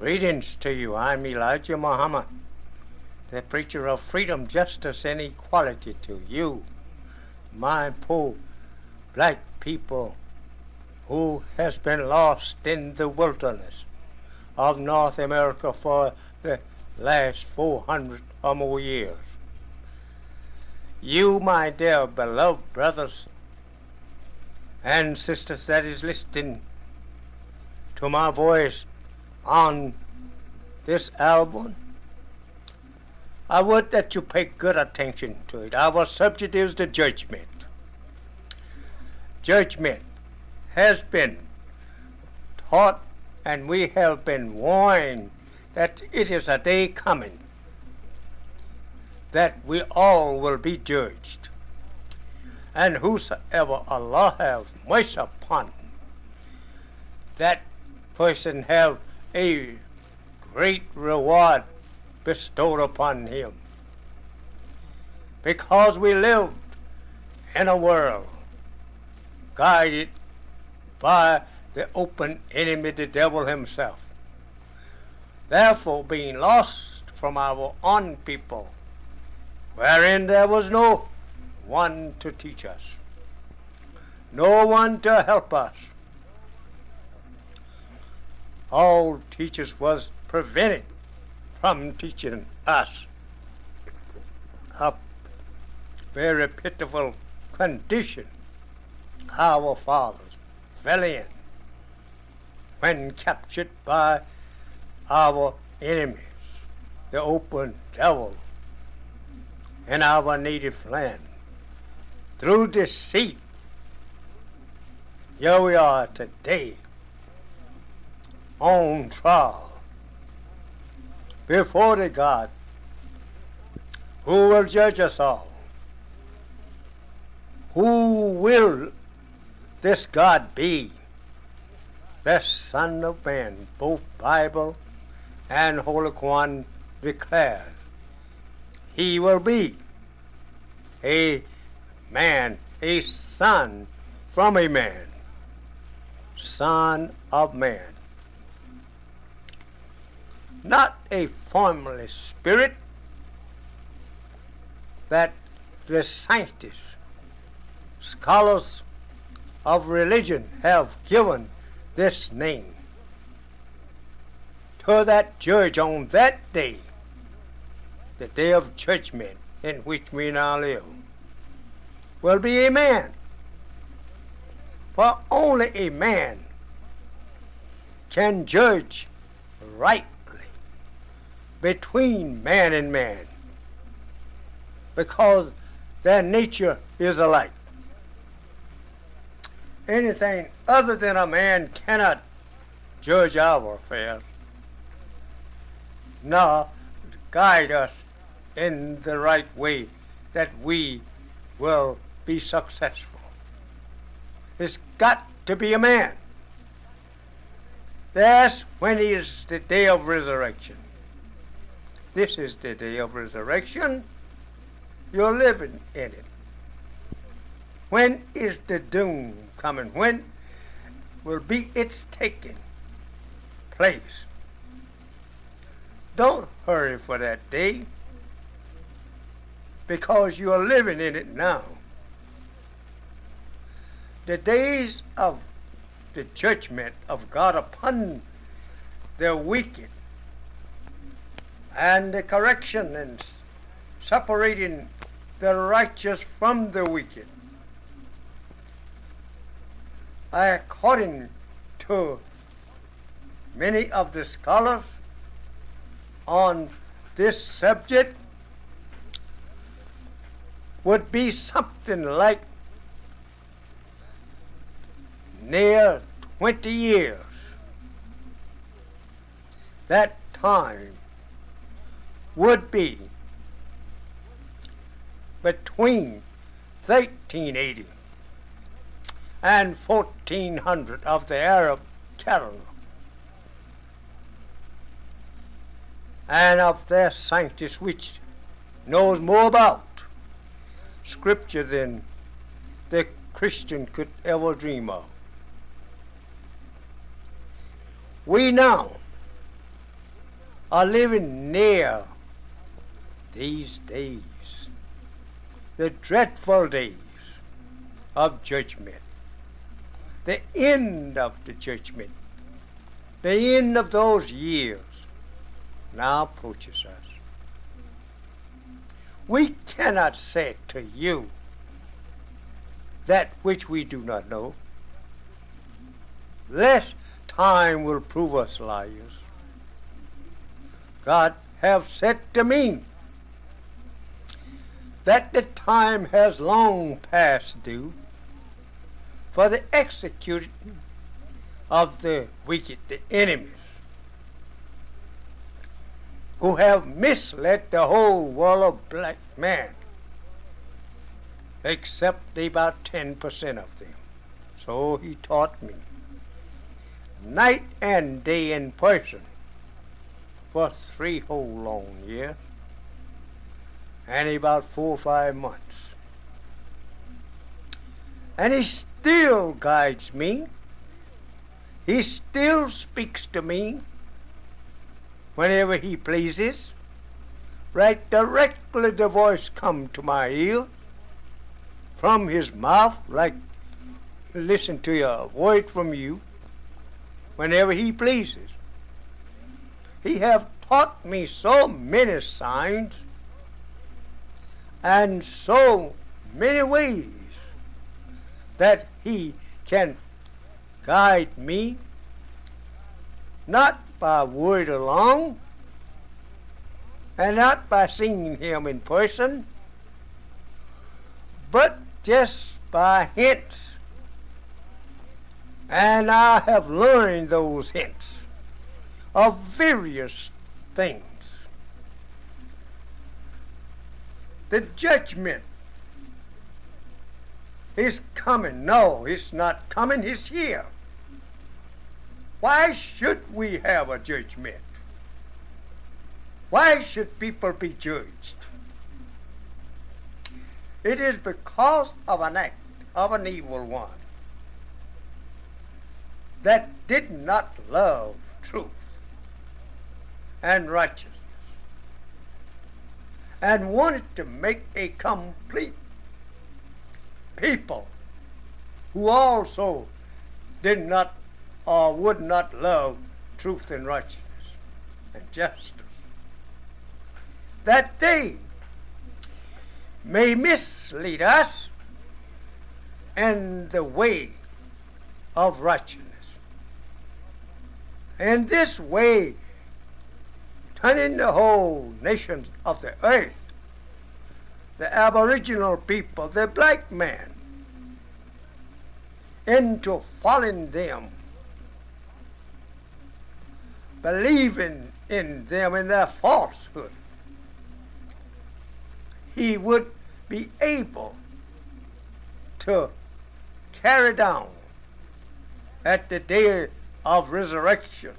Greetings to you. I'm Elijah Muhammad, the preacher of freedom, justice, and equality to you, my poor black people who has been lost in the wilderness of North America for the last 400 or more years. You, my dear beloved brothers and sisters that is listening to my voice on this album, I would that you pay good attention to it. Our subject is the judgment. Judgment has been taught and we have been warned that it is a day coming that we all will be judged. And whosoever Allah have mercy upon, that person have a great reward bestowed upon him. Because we lived in a world guided by the open enemy, the devil himself. Therefore, being lost from our own people, wherein there was no one to teach us, no one to help us, all teachers was prevented from teaching us a very pitiful condition our fathers fell in when captured by our enemies, the open devil in our native land. Through deceit, here we are today on trial before the God who will judge us all. Who will this God be? The Son of Man, both Bible and Holy Quran declares. He will be a man, a son from a man, son of man not a formless spirit that the scientists, scholars of religion have given this name to that judge on that day, the day of judgment in which we now live, will be a man. For only a man can judge right between man and man because their nature is alike. Anything other than a man cannot judge our affairs, nor guide us in the right way that we will be successful. It's got to be a man. That's when is the day of resurrection. This is the day of resurrection. You're living in it. When is the doom coming? When will be its taking place? Don't hurry for that day because you are living in it now. The days of the judgment of God upon the wicked and the correction and separating the righteous from the wicked. According to many of the scholars on this subject, would be something like near 20 years. That time would be between 1380 and 1400 of the Arab calendar and of their scientists which knows more about scripture than the Christian could ever dream of. We now are living near these days, the dreadful days of judgment, the end of the judgment, the end of those years now approaches us. We cannot say to you that which we do not know. Less time will prove us liars. God have said to me that the time has long past due for the executing of the wicked, the enemies, who have misled the whole world of black man, except about 10% of them. So he taught me night and day in person for three whole long years and about four or five months. And he still guides me. He still speaks to me whenever he pleases. Right directly the voice come to my ear from his mouth like listen to a word from you whenever he pleases. He have taught me so many signs and so many ways that he can guide me not by word alone and not by seeing him in person but just by hints and I have learned those hints of various things. The judgment is coming. No, it's not coming, it's here. Why should we have a judgment? Why should people be judged? It is because of an act of an evil one that did not love truth and righteousness and wanted to make a complete people who also did not or would not love truth and righteousness and justice. That they may mislead us in the way of righteousness. And this way, turning the whole nations of the earth, the aboriginal people, the black man, into following them, believing in them in their falsehood, he would be able to carry down at the day of resurrection,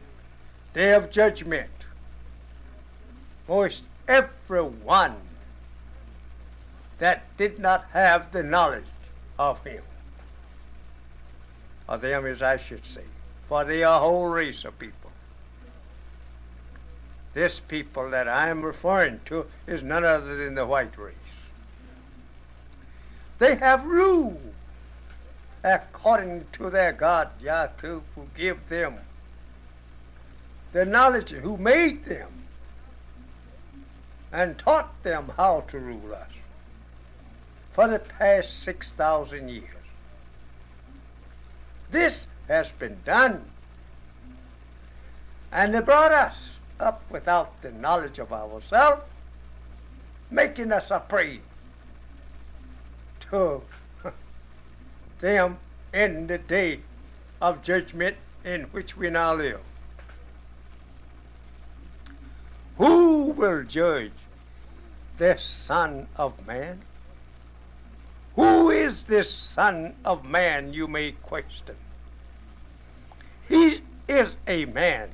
day of judgment. Most everyone that did not have the knowledge of him. Of them, as I should say, for they are a whole race of people. This people that I am referring to is none other than the white race. They have rule according to their God, Yahweh, who gave them the knowledge, who made them and taught them how to rule us for the past 6,000 years. This has been done. And they brought us up without the knowledge of ourselves, making us afraid to them in the day of judgment in which we now live. Who will judge the Son of Man? Who is this Son of Man, you may question? He is a man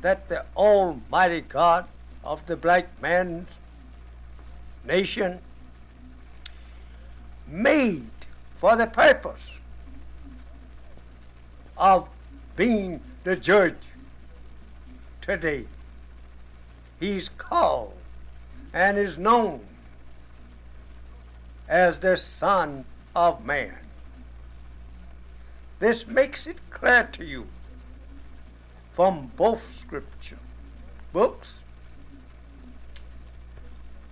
that the Almighty God of the black man's nation made for the purpose of being the judge today. He's called and is known as the Son of Man. This makes it clear to you from both scripture books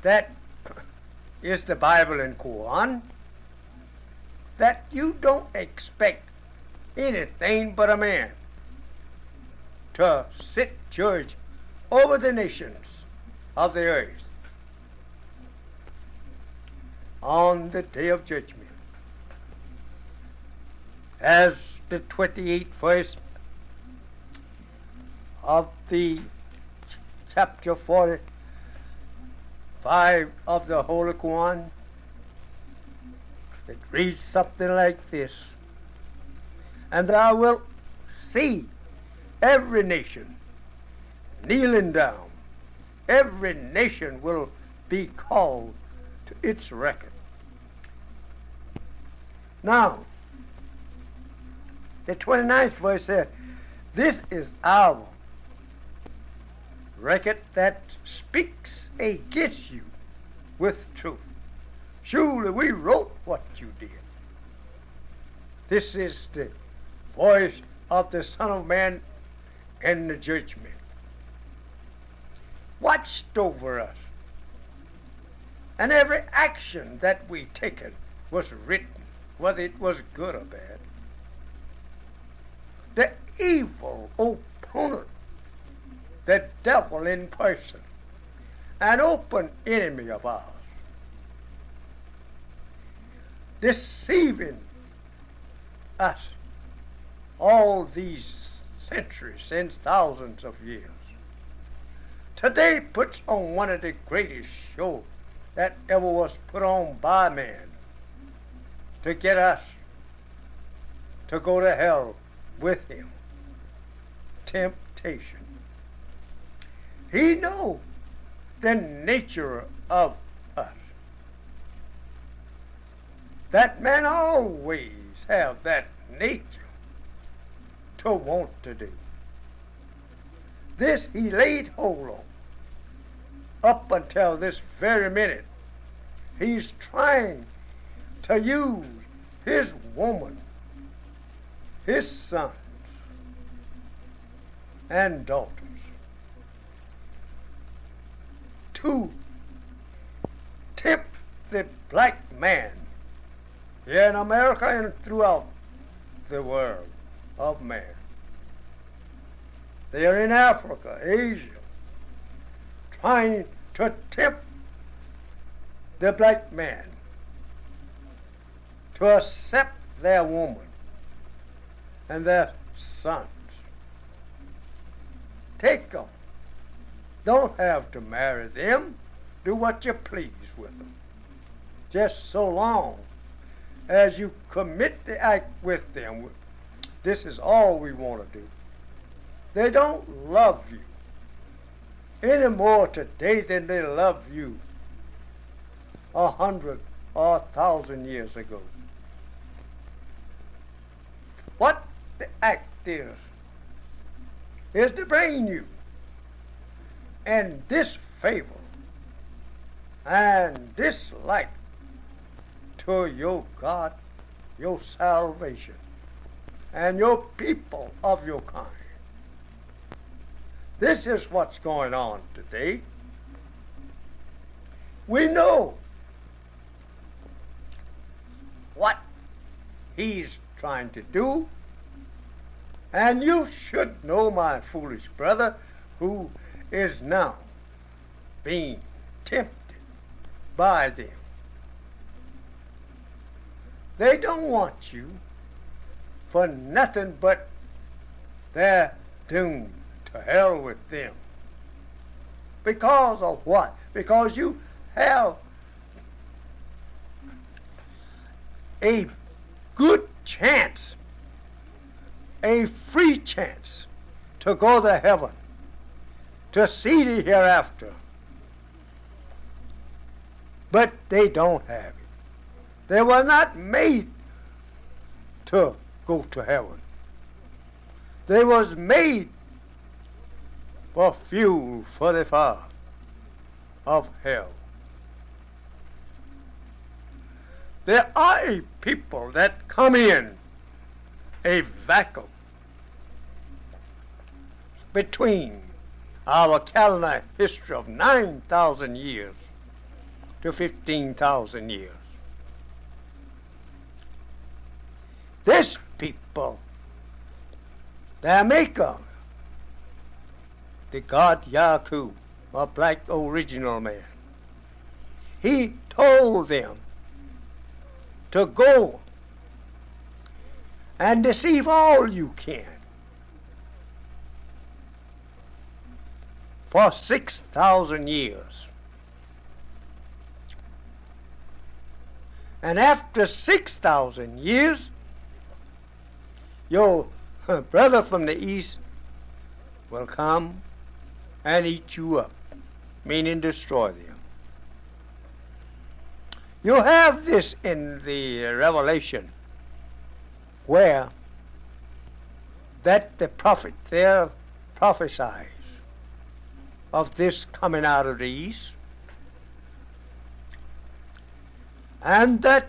that is the Bible and Quran that you don't expect anything but a man to sit judge over the nations of the earth on the day of judgment. As the 28th verse of the chapter 45 of the Holy Quran, it reads something like this. And thou wilt see every nation kneeling down. Every nation will be called to its record. Now, the 29th verse says, This is our record that speaks against you with truth. Surely we wrote what you did. This is the voice of the Son of Man in the judgment. Watched over us. And every action that we taken was written, whether it was good or bad. The evil opponent, the devil in person, an open enemy of ours, deceiving us all these centuries, since thousands of years. Today puts on one of the greatest shows that ever was put on by man to get us to go to hell with him. Temptation. He knows the nature of us. That man always have that nature to want to do. This he laid hold on up until this very minute. He's trying to use his woman, his sons, and daughters to tempt the black man in America and throughout the world of man. They are in Africa, Asia, trying to tempt the black man to accept their woman and their sons. Take them. Don't have to marry them. Do what you please with them. Just so long as you commit the act with them. This is all we want to do. They don't love you any more today than they loved you a hundred or a thousand years ago. What the act is, is to bring you in disfavor and dislike to your God, your salvation, and your people of your kind. This is what's going on today. We know what he's trying to do. And you should know, my foolish brother, who is now being tempted by them. They don't want you for nothing but their doom to hell with them. Because of what? Because you have a good chance, a free chance to go to heaven, to see the hereafter. But they don't have it. They were not made to go to heaven. They was made for fuel for the fire of hell. There are people that come in a vacuum between our calendar history of 9,000 years to 15,000 years. This people, their maker, the God Yakub, a black original man, he told them to go and deceive all you can for 6,000 years. And after 6,000 years, your uh, brother from the east will come and eat you up, meaning destroy them. You have this in the Revelation. Where that the prophet there prophesies of this coming out of the east and that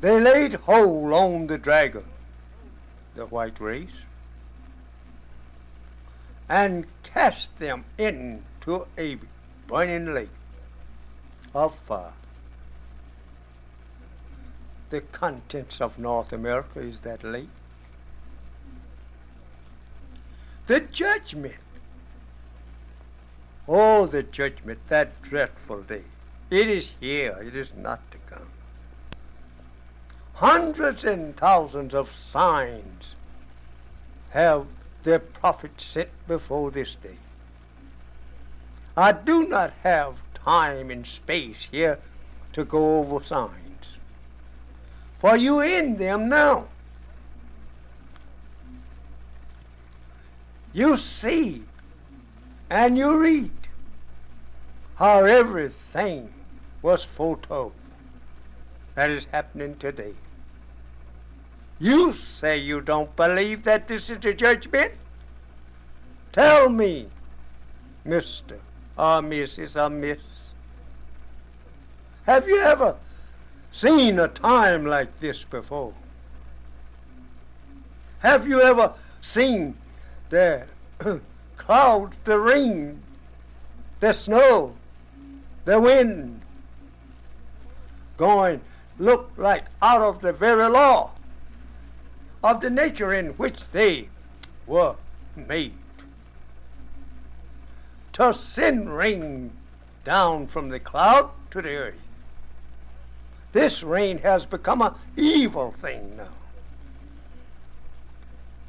they laid hold on the dragon, the white race, and cast them into a burning lake of uh, the contents of North America is that lake. The judgment. Oh, the judgment, that dreadful day. It is here, it is not to come. Hundreds and thousands of signs have the prophets set before this day. I do not have time and space here to go over signs. For you in them now. You see and you read how everything was foretold that is happening today. You say you don't believe that this is the judgment? Tell me, Mr. or Mrs. or Miss. Have you ever seen a time like this before? Have you ever seen the clouds, the rain, the snow, the wind going look like out of the very law of the nature in which they were made? To send rain down from the cloud to the earth this rain has become an evil thing now.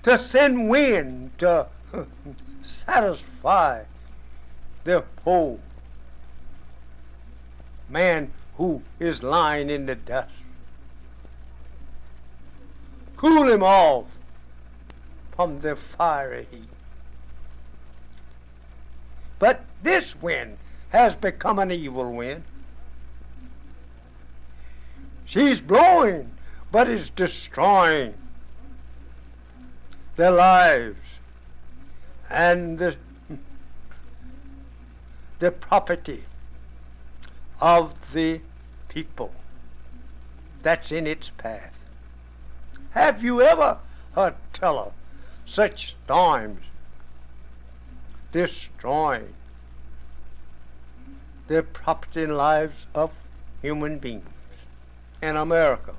To send wind to satisfy the poor man who is lying in the dust. Cool him off from the fiery heat. But this wind has become an evil wind. She's blowing, but it's destroying their lives and the, the property of the people that's in its path. Have you ever heard tell of such storms destroying the property and lives of human beings? In America.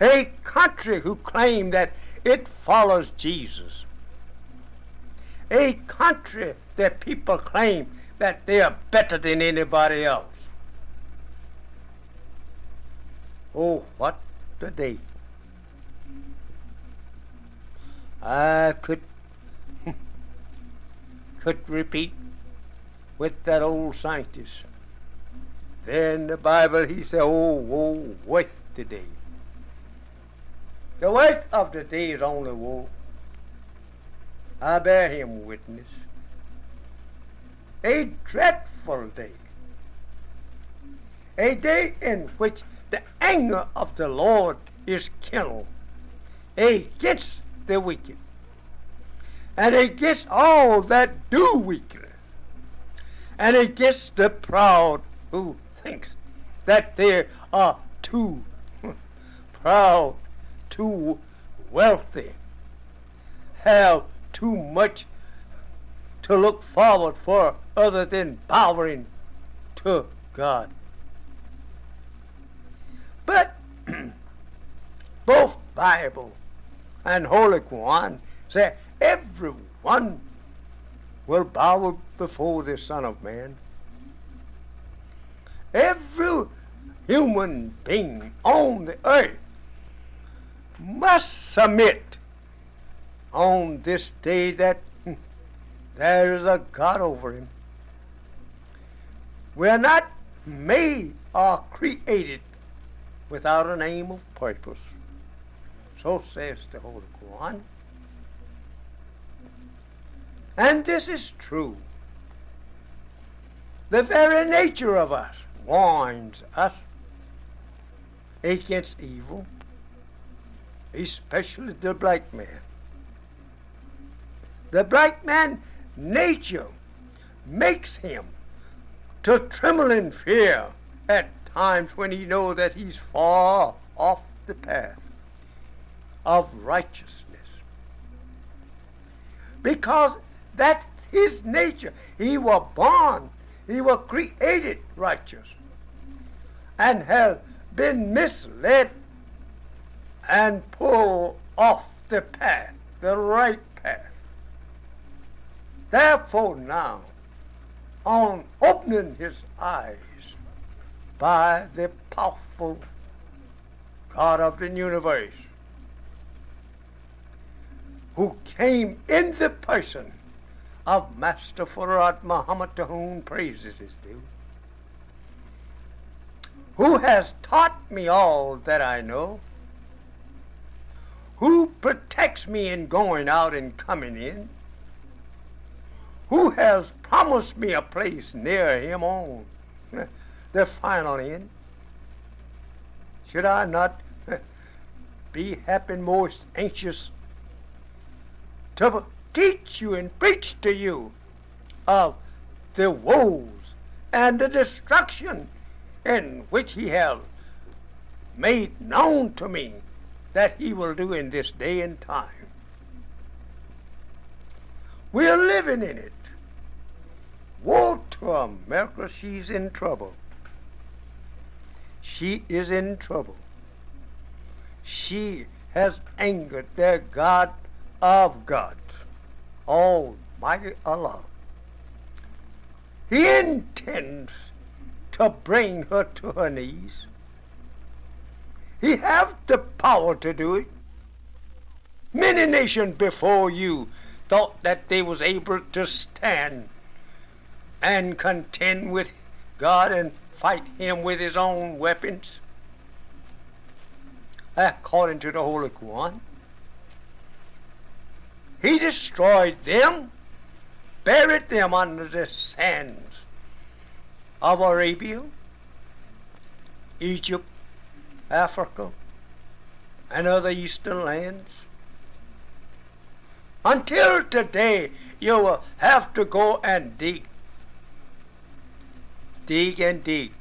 A country who claim that it follows Jesus. A country that people claim that they are better than anybody else. Oh, what a day. I could could repeat with that old scientist then the Bible, he said, oh, oh, waste the day. The waste of the day is only woe. I bear him witness. A dreadful day. A day in which the anger of the Lord is kindled against the wicked. and against all that do weaken, and against the proud who thinks that they are too proud, too wealthy, have too much to look forward for other than bowing to God. But both Bible and Holy Quran say everyone will bow before the Son of Man. Every human being on the earth must submit on this day that hmm, there is a God over him. We are not made or created without an aim of purpose. So says the Holy Quran. And this is true. The very nature of us warns us against evil, especially the black man. The black man nature makes him to tremble in fear at times when he knows that he's far off the path of righteousness. Because that's his nature. He was born, he was created righteous, and has been misled and pulled off the path, the right path. Therefore, now, on opening his eyes by the powerful God of the universe, who came in the person of Master Fard Muhammad to whom praises is due, who has taught me all that I know, who protects me in going out and coming in, who has promised me a place near him on the final end. Should I not be happy most anxious to teach you and preach to you of the woes and the destruction in which he has made known to me that he will do in this day and time. We're living in it. Woe to America, she's in trouble. She is in trouble. She has angered their God of gods, Oh, Almighty Allah. He intends to bring her to her knees. He have the power to do it. Many nations before you thought that they was able to stand and contend with God and fight him with his own weapons according to the Holy Quran. He destroyed them, buried them under the sands of Arabia, Egypt, Africa, and other eastern lands. Until today, you will have to go and dig, dig and dig,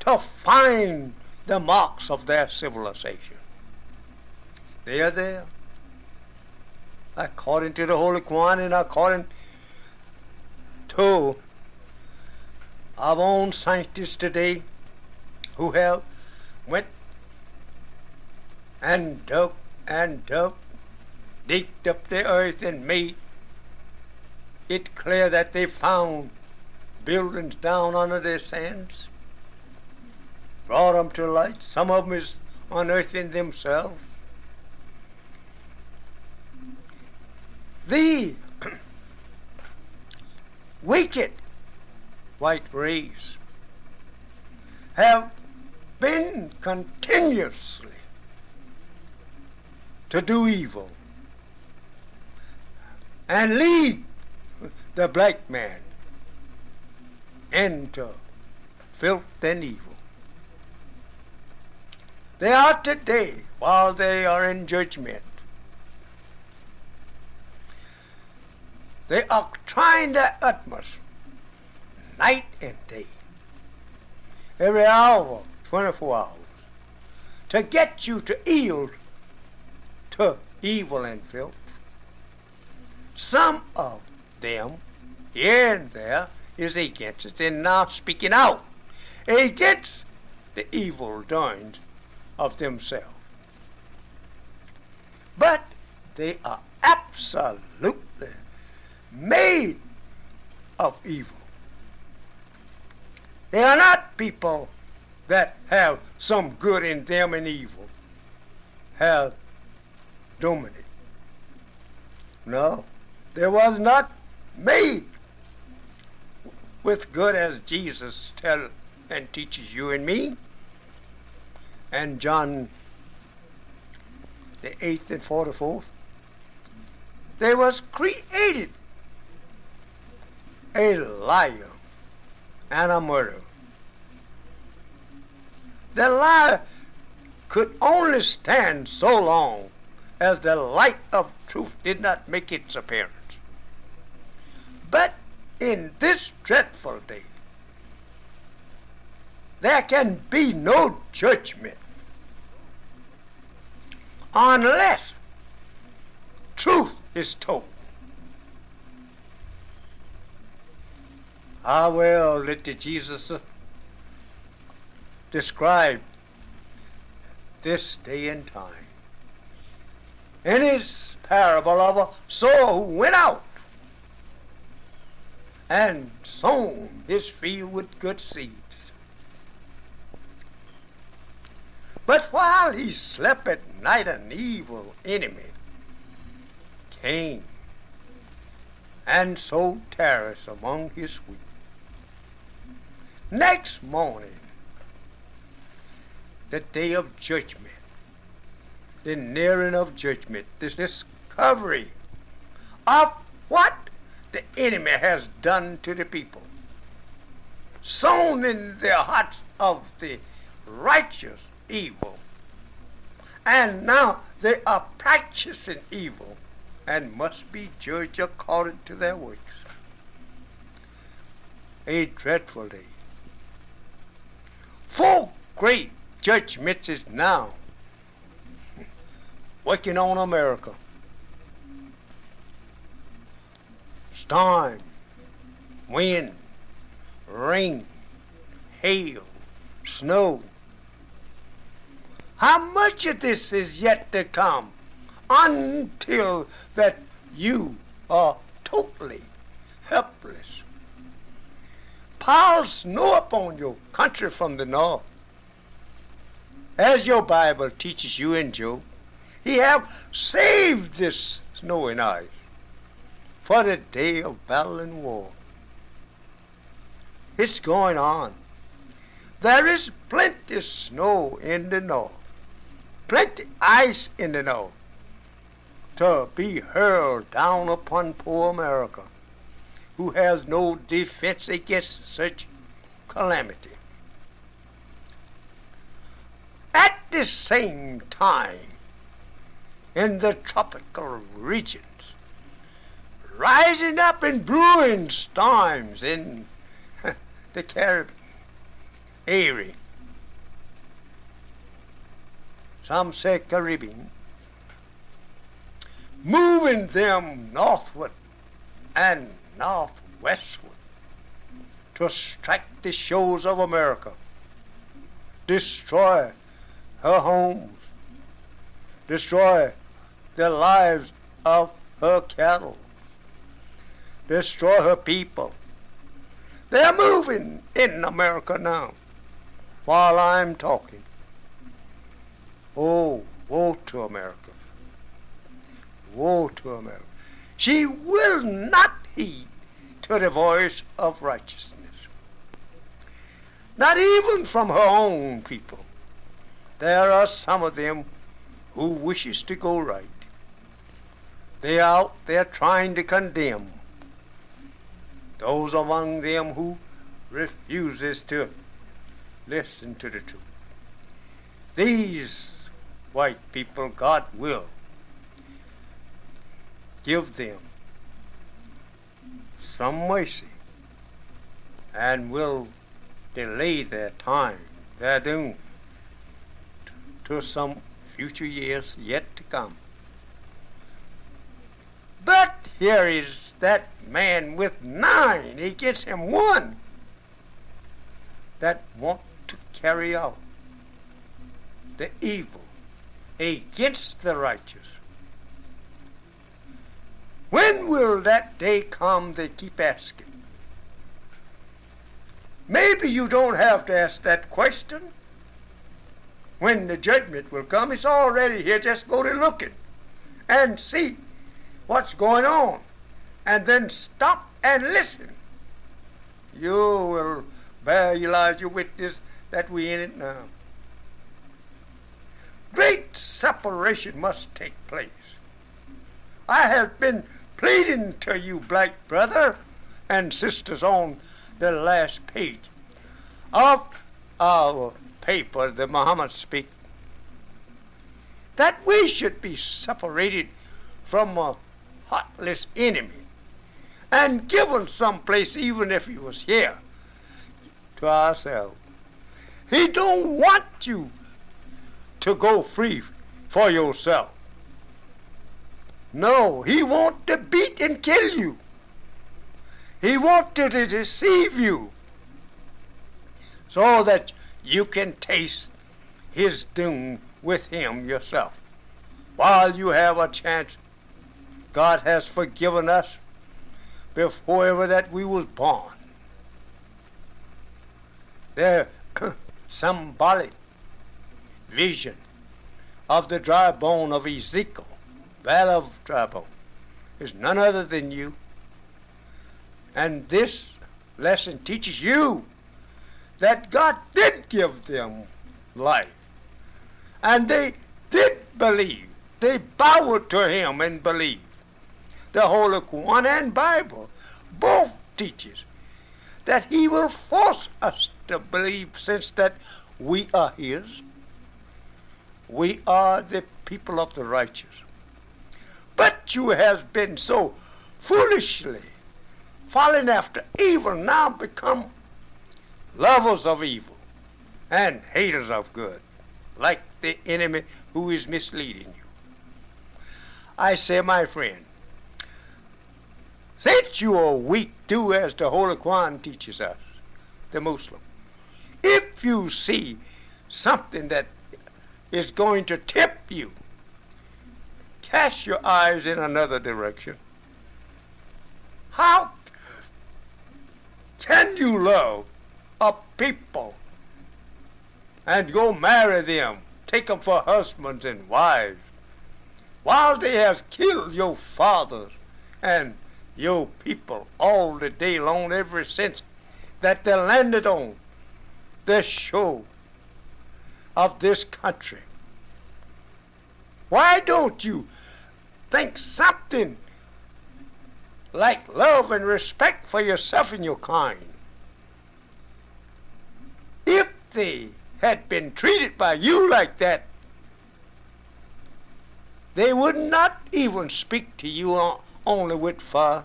to find the marks of their civilization. They are there according to the Holy Quran and according to our own scientists today who have went and dug and dug, digged up the earth and made it clear that they found buildings down under the sands, brought them to light. Some of them is unearthing themselves. The wicked white race have been continuously to do evil and lead the black man into filth and evil. They are today, while they are in judgment, They are trying their utmost, night and day, every hour, 24 hours, to get you to yield to evil and filth. Some of them, here and there, is against it and now speaking out against the evil doings of themselves. But they are absolutely made of evil. They are not people that have some good in them and evil have dominant. No, there was not made with good as Jesus tell and teaches you and me. And John the 8th and 44th. They was created a liar and a murderer. The lie could only stand so long as the light of truth did not make its appearance. But in this dreadful day, there can be no judgment unless truth is told. How well did Jesus uh, describe this day and time? In his parable of a sower who went out and sown his field with good seeds. But while he slept at night, an evil enemy came and sowed tares among his wheat. Next morning, the day of judgment, the nearing of judgment, this discovery of what the enemy has done to the people, sown in the hearts of the righteous evil. And now they are practicing evil and must be judged according to their works. A dreadful day. Four great judgments is now working on America. Storm, wind, rain, hail, snow, how much of this is yet to come until that you are totally helpless? Pour snow upon your country from the north. As your Bible teaches you in Job, he have saved this snow and ice for the day of battle and war. It's going on. There is plenty snow in the north plenty ice in the north to be hurled down upon poor America, who has no defense against such calamity. At the same time, in the tropical regions, rising up in brewing storms in the Caribbean, Erie, some say Caribbean, moving them northward and northwestward to strike the shores of America, destroy her homes, destroy the lives of her cattle, destroy her people. They're moving in America now while I'm talking. Oh, woe to America. Woe to America. She will not heed to the voice of righteousness. Not even from her own people. There are some of them who wishes to go right. They are out there trying to condemn those among them who refuses to listen to the truth. These white people, God will give them some mercy and will delay their time, their doom, to some future years yet to come. But here is that man with nine. He gets him one that want to carry out the evil against the righteous. When will that day come? They keep asking. Maybe you don't have to ask that question. When the judgment will come, it's already here. Just go to looking and see what's going on. And then stop and listen. You will bear Elijah witness that we in it now. Great separation must take place. I have been pleading to you, black brother and sisters, on the last page of our paper, the Muhammad speak, that we should be separated from a heartless enemy and given some place, even if he was here, to ourselves. He don't want you to go free for yourself. No, he wants to beat and kill you. He wanted to deceive you so that you can taste his doom with him yourself. While you have a chance, God has forgiven us before ever that we was born. The symbolic vision of the dry bone of Ezekiel valley of bone is none other than you. And this lesson teaches you that God did give them life. And they did believe. They bowed to him and believed. The Holy Quran and Bible both teaches that he will force us to believe since that we are his. We are the people of the righteous. But you have been so foolishly fallen after evil, now become lovers of evil and haters of good, like the enemy who is misleading you. I say, my friend, since you are weak, do as the Holy Quran teaches us, the Muslim. If you see something that is going to tip you cast your eyes in another direction. How can you love a people and go marry them, take them for husbands and wives, while they have killed your fathers and your people all the day long ever since that they landed on the shore of this country? Why don't you think something like love and respect for yourself and your kind. If they had been treated by you like that, they would not even speak to you only with fire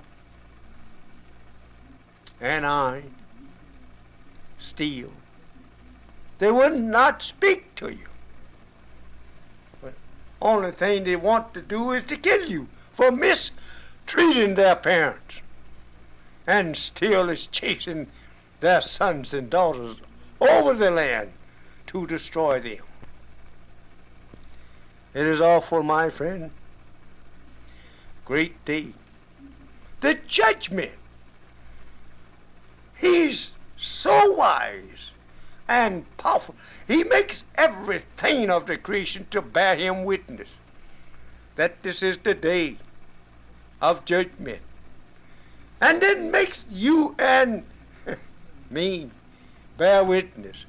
and I, steel. They would not speak to you. Only thing they want to do is to kill you for mistreating their parents. And still is chasing their sons and daughters over the land to destroy them. It is awful, my friend. Great day. The judgment. He's so wise and powerful. He makes everything of the creation to bear him witness that this is the day of judgment. And then makes you and me bear witness.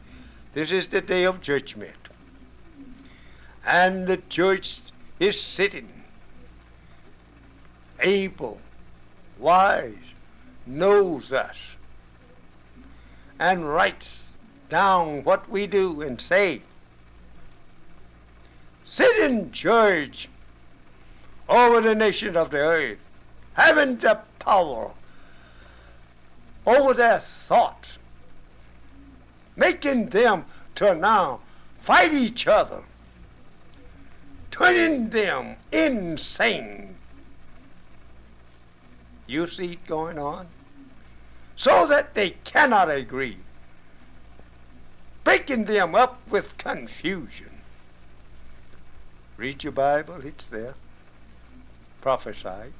This is the day of judgment. And the judge is sitting, able, wise, knows us, and writes down what we do and say. Sit in judge over the nations of the earth, having the power over their thoughts, making them to now fight each other, turning them insane. You see it going on? So that they cannot agree, breaking them up with confusion. Read your Bible, it's there. Prophesy.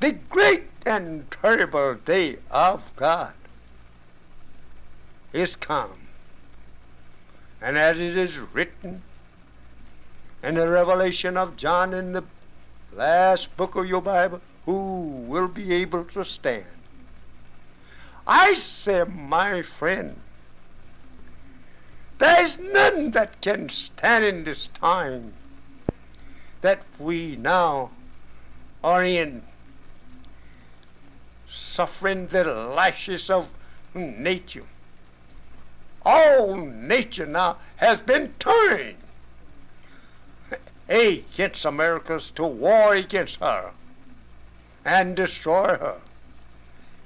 The great and terrible day of God is come. And as it is written in the revelation of John in the last book of your Bible, who will be able to stand? I say, my friend, there is none that can stand in this time that we now are in, suffering the lashes of nature. All nature now has been turned against America's to war against her and destroy her.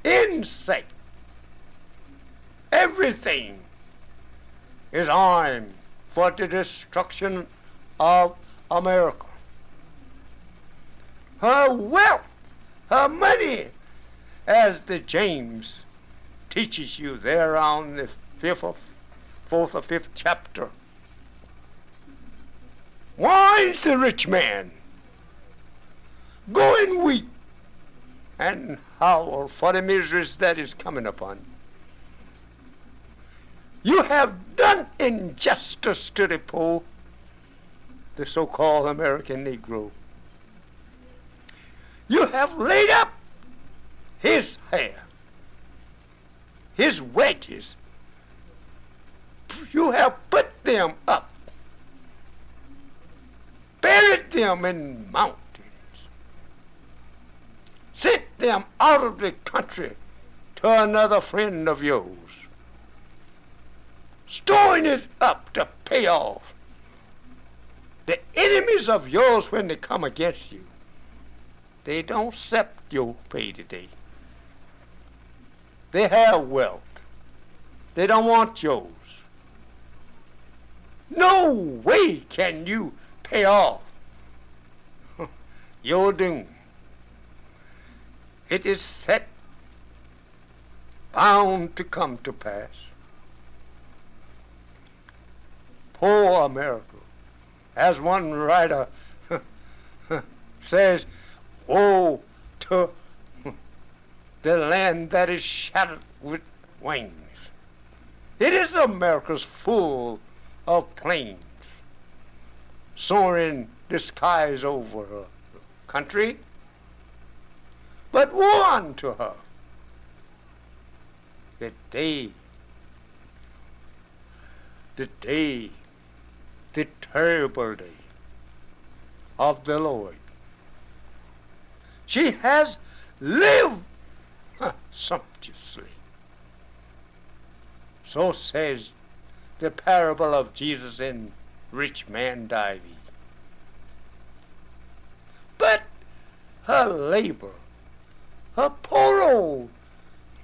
Insect, everything is armed for the destruction of America. Her wealth, her money, as the James teaches you there on the fifth or fourth or fifth chapter. Wine's the rich man, going weak, and howl for the miseries that is coming upon. Have done injustice to the poor, the so-called American Negro. You have laid up his hair, his wages. You have put them up, buried them in mountains, sent them out of the country to another friend of yours, storing it up to pay off the enemies of yours when they come against you. They don't accept your pay today. They have wealth. They don't want yours. No way can you pay off your doom. It is set, bound to come to pass. Poor America. As one writer says, woe to the land that is shattered with wings. It is America's full of planes soaring the skies over her country. But woe unto her the day, the day, the terrible day of the Lord. She has lived sumptuously. So says the parable of Jesus in Rich Man Davy. But her labor, her poor old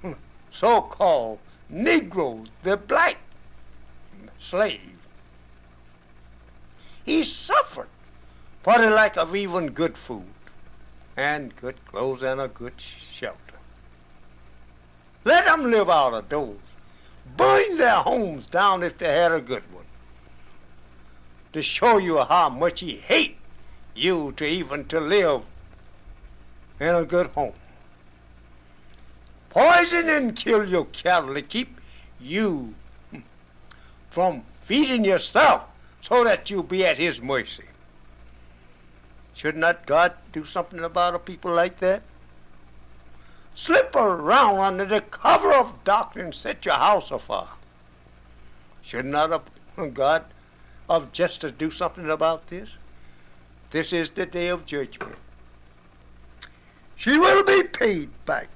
hmm, so-called Negroes, the black slave, he suffered for the lack of even good food and good clothes and a good shelter. Let them live out of doors. Burn their homes down if they had a good one. To show you how much he hate you to even to live in a good home. Poison and kill your cattle to keep you from feeding yourself so that you be at his mercy. Should not God do something about a people like that? Slip around under the cover of darkness and set your house afire. Should not a God of justice do something about this? This is the day of judgment. She will be paid back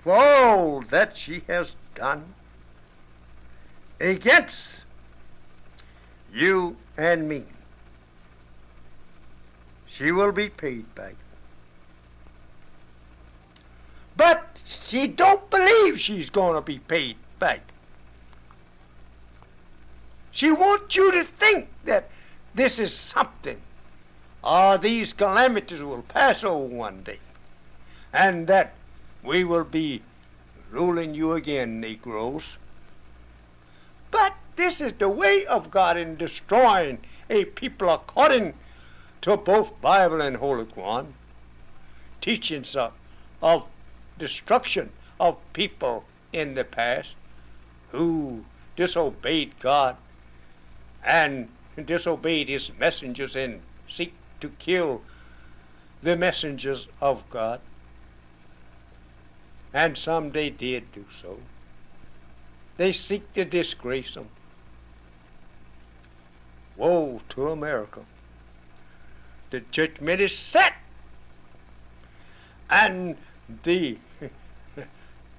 for all that she has done against you and me. She will be paid back. But she don't believe she's going to be paid back. She wants you to think that this is something. Or these calamities will pass over one day. And that we will be ruling you again, Negroes. But this is the way of God in destroying a people according to both Bible and Holy Quran. Teachings of, of destruction of people in the past who disobeyed God and disobeyed his messengers and seek to kill the messengers of God. And some they did do so. They seek to disgrace them. Woe to America. The judgment is set. And the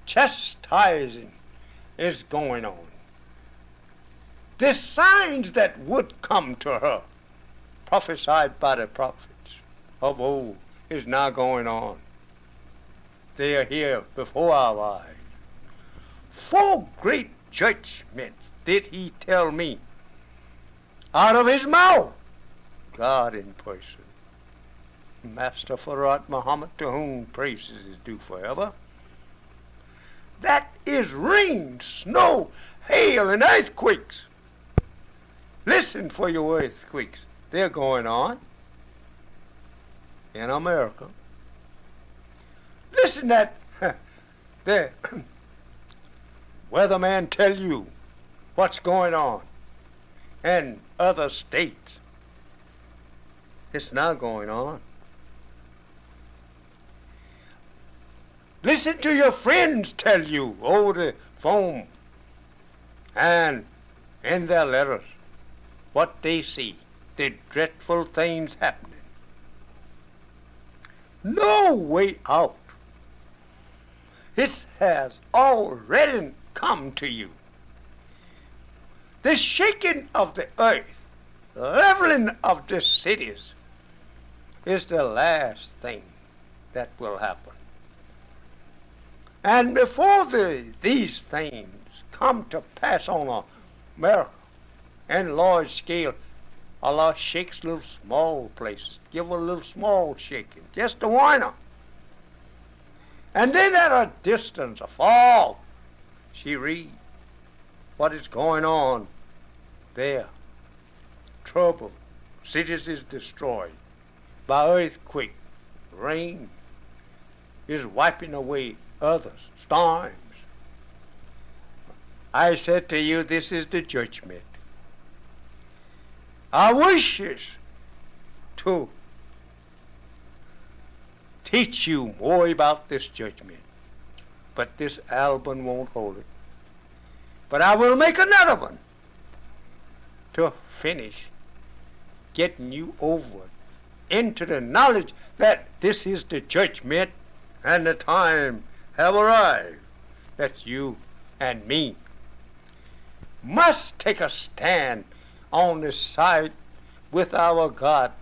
chastising is going on. The signs that would come to her, prophesied by the prophets of old, is now going on. They are here before our eyes. Four great judgments did he tell me out of his mouth. God in person. Master Farad Muhammad, to whom praises is due forever. That is rain, snow, hail, and earthquakes. Listen for your earthquakes. They're going on in America. Listen that the weatherman tell you what's going on in other states. It's now going on. Listen to your friends tell you over the phone and in their letters what they see, the dreadful things happening. No way out. It has already come to you. The shaking of the earth, leveling of the cities, is the last thing that will happen. And before the, these things come to pass on America and large scale, Allah shakes little small places. Give a little small shaking, just warn them. And then at a distance, afar, she reads what is going on there. Trouble. Cities is destroyed by earthquake. Rain is wiping away others. Storms. I said to you, this is the judgment. I wishes to teach you more about this judgment, but this album won't hold it. But I will make another one to finish getting you over into the knowledge that this is the judgment and the time have arrived that you and me must take a stand on the side with our God,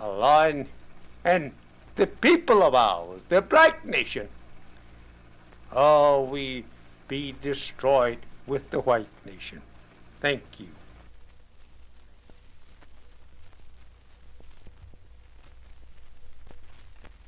Allah, and the people of ours, the black nation. Oh, we be destroyed with the white nation. Thank you.